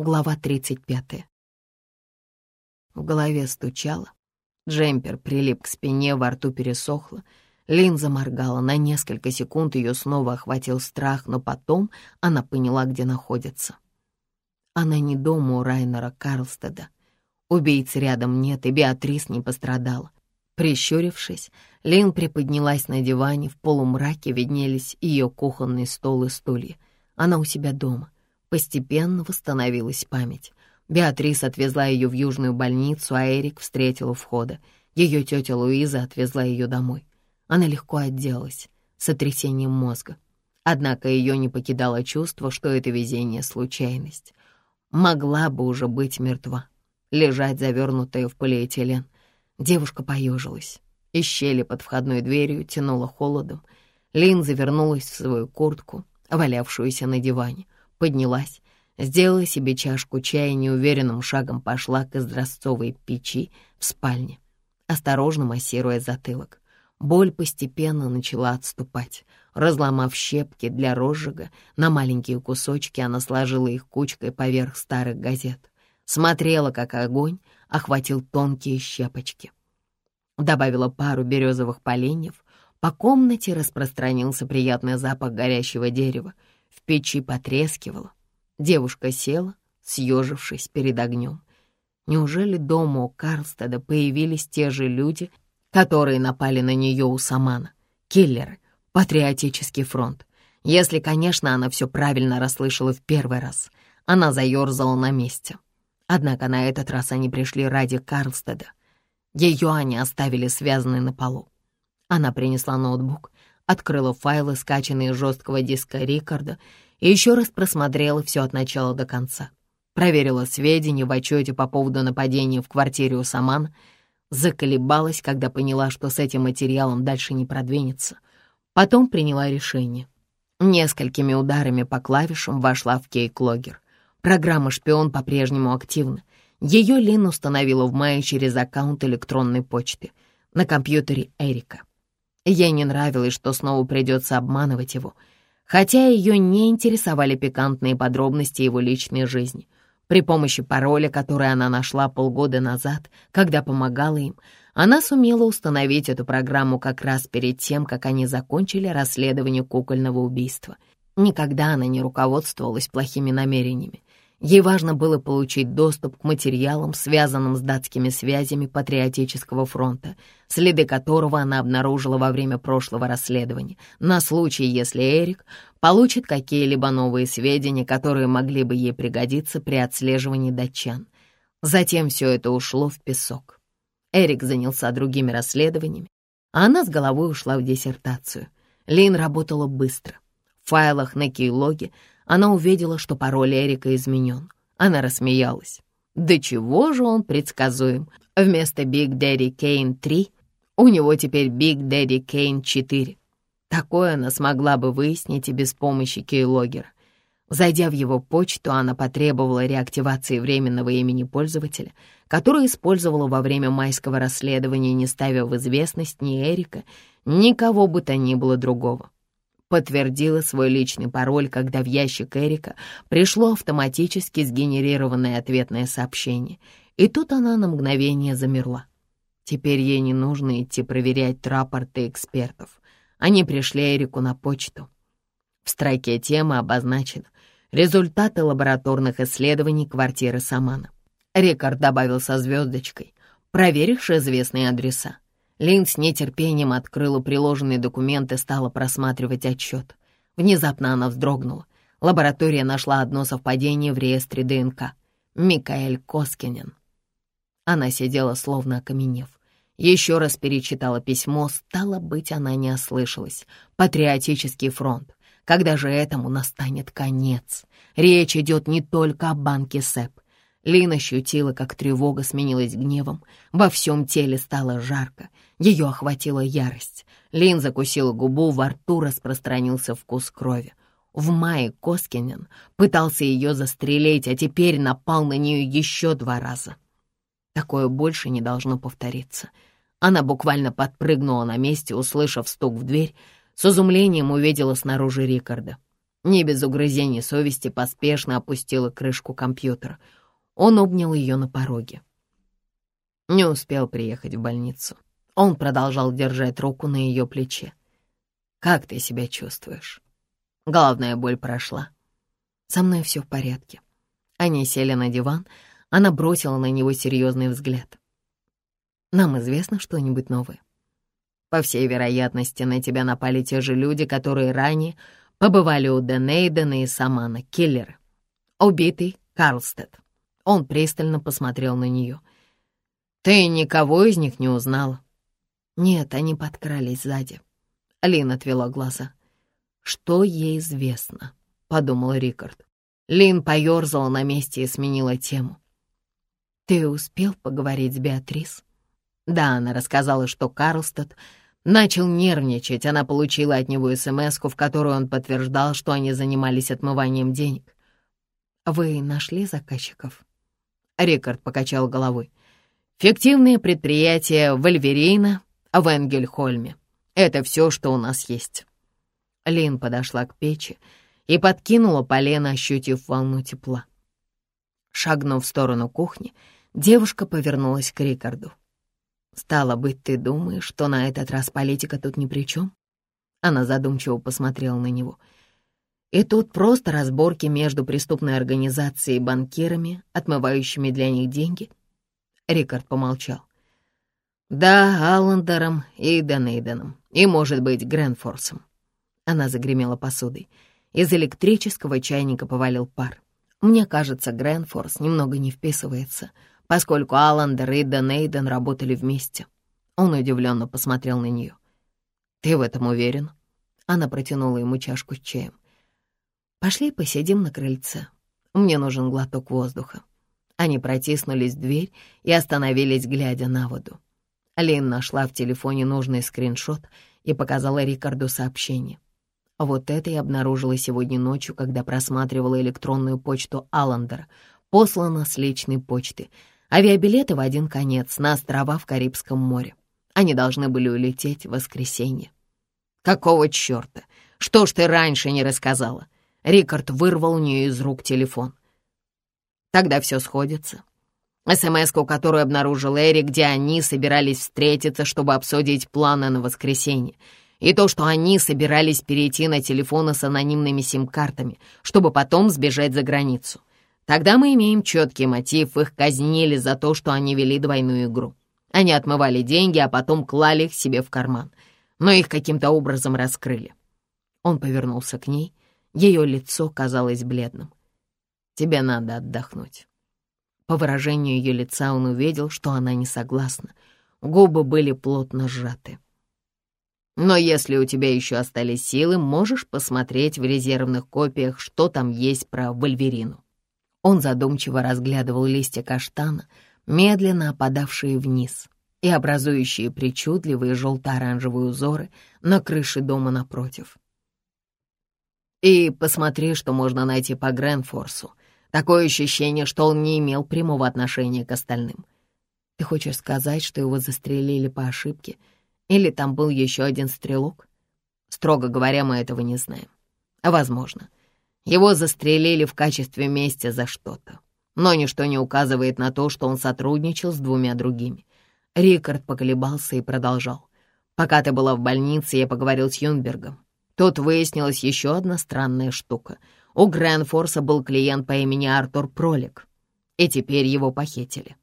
Глава 35. В голове стучало, джемпер прилип к спине, во рту пересохло. Линза моргала, на несколько секунд ее снова охватил страх, но потом она поняла, где находится. Она не дома у Райнера Карлстеда. Убийц рядом нет, и Беатрис не пострадала. Прищурившись, Лин приподнялась на диване, в полумраке виднелись ее кухонный стол и стулья. Она у себя дома. Постепенно восстановилась память. Беатрис отвезла ее в южную больницу, а Эрик встретил у входа. Ее тетя Луиза отвезла ее домой. Она легко отделалась, сотрясением мозга. Однако ее не покидало чувство, что это везение — случайность. Могла бы уже быть мертва, лежать завернутая в полиэтилен — Девушка поежилась. Из щели под входной дверью тянуло холодом. Лин завернулась в свою куртку, валявшуюся на диване, поднялась, сделала себе чашку чая и неуверенным шагом пошла к изразцовой печи в спальне, осторожно массируя затылок. Боль постепенно начала отступать. Разломав щепки для розжига, на маленькие кусочки она сложила их кучкой поверх старых газет. Смотрела, как огонь охватил тонкие щепочки. Добавила пару березовых поленьев. По комнате распространился приятный запах горящего дерева. В печи потрескивало. Девушка села, съежившись перед огнем. Неужели дома у Карлстеда появились те же люди, которые напали на нее у Самана? Киллеры, патриотический фронт. Если, конечно, она все правильно расслышала в первый раз. Она заерзала на месте. Однако на этот раз они пришли ради Карлстеда. Ее они оставили связанной на полу. Она принесла ноутбук, открыла файлы, скачанные из жесткого диска Рикарда, и еще раз просмотрела все от начала до конца. Проверила сведения в отчете по поводу нападения в квартире у Самана, заколебалась, когда поняла, что с этим материалом дальше не продвинется. Потом приняла решение. Несколькими ударами по клавишам вошла в кейк-логер. Программа «Шпион» по-прежнему активна. Ее Лин установила в мае через аккаунт электронной почты на компьютере Эрика. Ей не нравилось, что снова придется обманывать его, хотя ее не интересовали пикантные подробности его личной жизни. При помощи пароля, который она нашла полгода назад, когда помогала им, она сумела установить эту программу как раз перед тем, как они закончили расследование кукольного убийства. Никогда она не руководствовалась плохими намерениями. Ей важно было получить доступ к материалам, связанным с датскими связями Патриотического фронта, следы которого она обнаружила во время прошлого расследования, на случай, если Эрик получит какие-либо новые сведения, которые могли бы ей пригодиться при отслеживании датчан. Затем все это ушло в песок. Эрик занялся другими расследованиями, а она с головой ушла в диссертацию. Лин работала быстро. В файлах на кейлоге она увидела, что пароль Эрика изменен. Она рассмеялась. Да чего же он предсказуем? Вместо Big Daddy Kane 3 у него теперь Big Daddy Kane 4. Такое она смогла бы выяснить и без помощи кейлогера. Зайдя в его почту, она потребовала реактивации временного имени пользователя, которое использовала во время майского расследования, не ставя в известность ни Эрика, ни кого бы то ни было другого подтвердила свой личный пароль, когда в ящик Эрика пришло автоматически сгенерированное ответное сообщение. И тут она на мгновение замерла. Теперь ей не нужно идти проверять рапорты экспертов. Они пришли Эрику на почту. В строке темы обозначены результаты лабораторных исследований квартиры Самана. Рикард добавил со звездочкой, проверивши известные адреса. Лин с нетерпением открыла приложенные документы и стала просматривать отчет. Внезапно она вздрогнула. Лаборатория нашла одно совпадение в реестре ДНК. Микаэль Коскинен. Она сидела, словно окаменев. Еще раз перечитала письмо, стало быть, она не ослышалась. Патриотический фронт. Когда же этому настанет конец? Речь идет не только о банке СЭП. Лина ощутила, как тревога сменилась гневом. Во всем теле стало жарко. Ее охватила ярость. Лин закусила губу, во рту распространился вкус крови. В мае Коскинен пытался ее застрелить, а теперь напал на нее еще два раза. Такое больше не должно повториться. Она буквально подпрыгнула на месте, услышав стук в дверь. С изумлением увидела снаружи Рикарда. Не без угрызений совести поспешно опустила крышку компьютера. Он обнял ее на пороге. Не успел приехать в больницу. Он продолжал держать руку на ее плече. «Как ты себя чувствуешь?» Головная боль прошла. «Со мной все в порядке». Они сели на диван, она бросила на него серьезный взгляд. «Нам известно что-нибудь новое?» «По всей вероятности, на тебя напали те же люди, которые ранее побывали у Денейдена и Самана, киллеры. Убитый Карлстед». Он пристально посмотрел на нее. «Ты никого из них не узнала?» Нет, они подкрались сзади. Лин отвела глаза. «Что ей известно?» — подумал Рикард. Лин поёрзала на месте и сменила тему. «Ты успел поговорить с Беатрис?» Да, она рассказала, что Карлстад начал нервничать. Она получила от него смс в которой он подтверждал, что они занимались отмыванием денег. «Вы нашли заказчиков?» Рикард покачал головой. «Фиктивные предприятия Вольверейна в Энгельхольме. Это все, что у нас есть». Лин подошла к печи и подкинула полено, ощутив волну тепла. Шагнув в сторону кухни, девушка повернулась к Рикарду. «Стало быть, ты думаешь, что на этот раз политика тут ни при чем?» Она задумчиво посмотрела на него. «И тут просто разборки между преступной организацией и банкирами, отмывающими для них деньги?» Рикард помолчал. Да, Аллендером и Денейденом, и, может быть, Гренфорсом. Она загремела посудой. Из электрического чайника повалил пар. Мне кажется, Гренфорс немного не вписывается, поскольку Аллендер и Денейден работали вместе. Он удивленно посмотрел на нее. «Ты в этом уверен?» Она протянула ему чашку с чаем. «Пошли посидим на крыльце. Мне нужен глоток воздуха». Они протиснулись в дверь и остановились, глядя на воду. Лин нашла в телефоне нужный скриншот и показала Рикарду сообщение. Вот это я обнаружила сегодня ночью, когда просматривала электронную почту Аллендера, послана с личной почты. Авиабилеты в один конец на острова в Карибском море. Они должны были улететь в воскресенье. «Какого черта? Что ж ты раньше не рассказала?» Рикард вырвал у нее из рук телефон. «Тогда все сходится смс которую обнаружил Эри, где они собирались встретиться, чтобы обсудить планы на воскресенье, и то, что они собирались перейти на телефоны с анонимными сим-картами, чтобы потом сбежать за границу. Тогда мы имеем четкий мотив, их казнили за то, что они вели двойную игру. Они отмывали деньги, а потом клали их себе в карман, но их каким-то образом раскрыли. Он повернулся к ней, ее лицо казалось бледным. «Тебе надо отдохнуть». По выражению ее лица он увидел, что она не согласна. Губы были плотно сжаты. «Но если у тебя еще остались силы, можешь посмотреть в резервных копиях, что там есть про Вольверину». Он задумчиво разглядывал листья каштана, медленно опадавшие вниз и образующие причудливые желто-оранжевые узоры на крыше дома напротив. «И посмотри, что можно найти по Гренфорсу. Такое ощущение, что он не имел прямого отношения к остальным. Ты хочешь сказать, что его застрелили по ошибке? Или там был еще один стрелок? Строго говоря, мы этого не знаем. Возможно. Его застрелили в качестве мести за что-то. Но ничто не указывает на то, что он сотрудничал с двумя другими. Рикард поколебался и продолжал. «Пока ты была в больнице, я поговорил с Юнбергом. Тут выяснилась еще одна странная штука — у Грэнфорса был клиент по имени Артур Пролик, и теперь его похитили.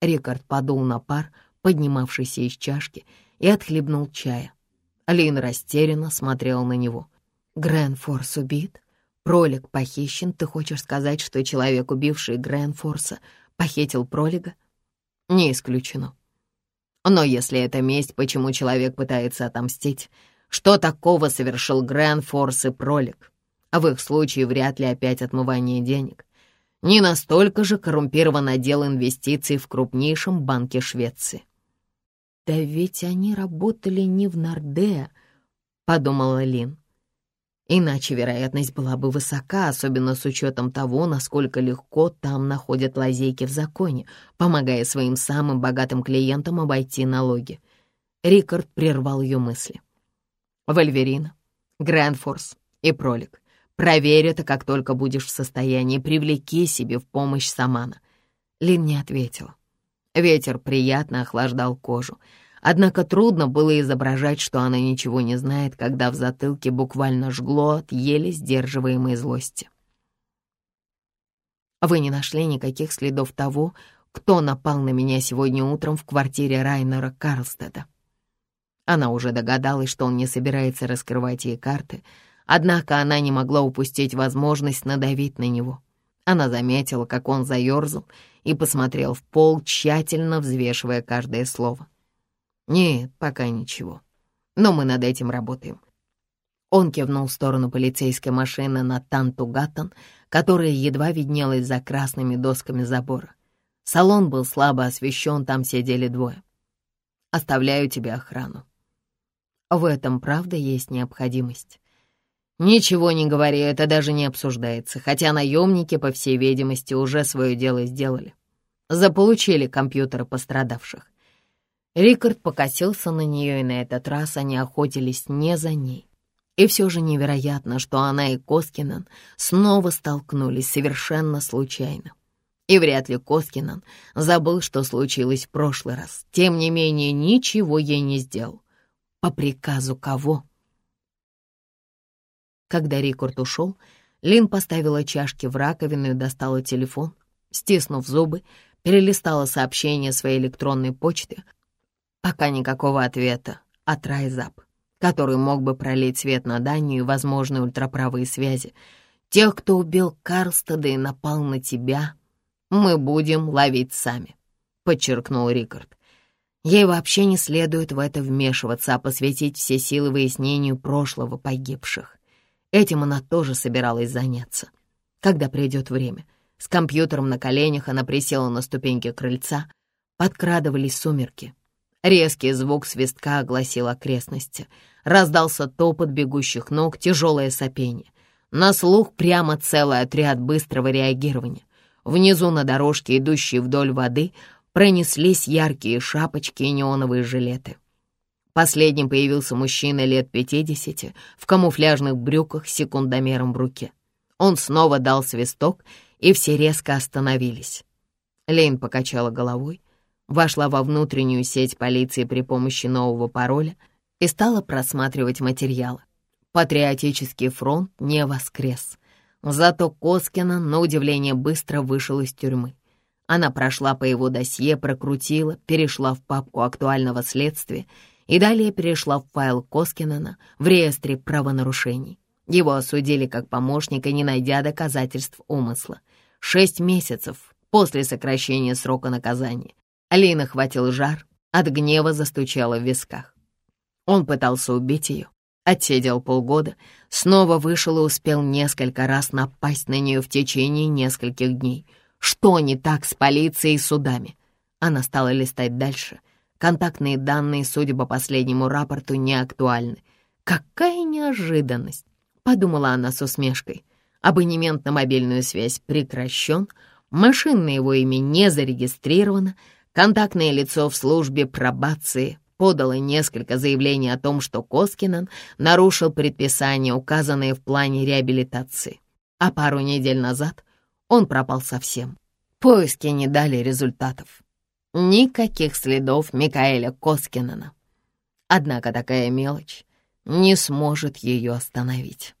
Рикард подул на пар, поднимавшийся из чашки, и отхлебнул чая. Лин растерянно смотрел на него. «Грэнфорс убит? Пролик похищен? Ты хочешь сказать, что человек, убивший Грэнфорса, похитил Пролига?» «Не исключено. Но если это месть, почему человек пытается отомстить? Что такого совершил Грэнфорс и Пролик?» а в их случае вряд ли опять отмывание денег. Не настолько же коррумпирован отдел инвестиций в крупнейшем банке Швеции. «Да ведь они работали не в Норде», — подумала Лин. Иначе вероятность была бы высока, особенно с учетом того, насколько легко там находят лазейки в законе, помогая своим самым богатым клиентам обойти налоги. Рикард прервал ее мысли. Вольверина, Грандфорс и Пролик Проверь это, как только будешь в состоянии. Привлеки себе в помощь Самана». Лин не ответила. Ветер приятно охлаждал кожу. Однако трудно было изображать, что она ничего не знает, когда в затылке буквально жгло от еле сдерживаемой злости. «Вы не нашли никаких следов того, кто напал на меня сегодня утром в квартире Райнера Карлстеда?» Она уже догадалась, что он не собирается раскрывать ей карты, однако она не могла упустить возможность надавить на него. Она заметила, как он заерзал и посмотрел в пол, тщательно взвешивая каждое слово. «Нет, пока ничего. Но мы над этим работаем». Он кивнул в сторону полицейской машины на Танту-Гаттон, которая едва виднелась за красными досками забора. Салон был слабо освещен, там сидели двое. «Оставляю тебе охрану». В этом, правда, есть необходимость. Ничего не говори, это даже не обсуждается, хотя наемники, по всей видимости, уже свое дело сделали. Заполучили компьютеры пострадавших. Рикард покосился на нее, и на этот раз они охотились не за ней. И все же невероятно, что она и Коскинен снова столкнулись совершенно случайно. И вряд ли Коскинен забыл, что случилось в прошлый раз. Тем не менее, ничего ей не сделал. По приказу кого? Когда Рикард ушел, Лин поставила чашки в раковину и достала телефон. Стиснув зубы, перелистала сообщение своей электронной почты — Пока никакого ответа от Райзап, который мог бы пролить свет на Данию и возможные ультраправые связи. Тех, кто убил Карлстеда и напал на тебя, мы будем ловить сами, — подчеркнул Рикард. Ей вообще не следует в это вмешиваться, а посвятить все силы выяснению прошлого погибших. Этим она тоже собиралась заняться. Когда придет время. С компьютером на коленях она присела на ступеньки крыльца. Подкрадывались сумерки. Резкий звук свистка огласил окрестности. Раздался топот бегущих ног, тяжелое сопение. На слух прямо целый отряд быстрого реагирования. Внизу на дорожке, идущей вдоль воды, пронеслись яркие шапочки и неоновые жилеты. Последним появился мужчина лет пятидесяти в камуфляжных брюках с секундомером в руке. Он снова дал свисток, и все резко остановились. Лейн покачала головой вошла во внутреннюю сеть полиции при помощи нового пароля и стала просматривать материалы. Патриотический фронт не воскрес. Зато Коскина, на удивление, быстро вышел из тюрьмы. Она прошла по его досье, прокрутила, перешла в папку актуального следствия и далее перешла в файл Коскинена в реестре правонарушений. Его осудили как помощника, не найдя доказательств умысла. Шесть месяцев после сокращения срока наказания. Алина хватил жар, от гнева застучала в висках. Он пытался убить ее, отсидел полгода, снова вышел и успел несколько раз напасть на нее в течение нескольких дней. Что не так с полицией и судами? Она стала листать дальше. Контактные данные, судя по последнему рапорту, не актуальны. Какая неожиданность! Подумала она с усмешкой. Абонемент на мобильную связь прекращен, машина на его имя не зарегистрирована, Контактное лицо в службе пробации подало несколько заявлений о том, что Коскинен нарушил предписания, указанные в плане реабилитации. А пару недель назад он пропал совсем. Поиски не дали результатов. Никаких следов Микаэля Коскинена. Однако такая мелочь не сможет ее остановить.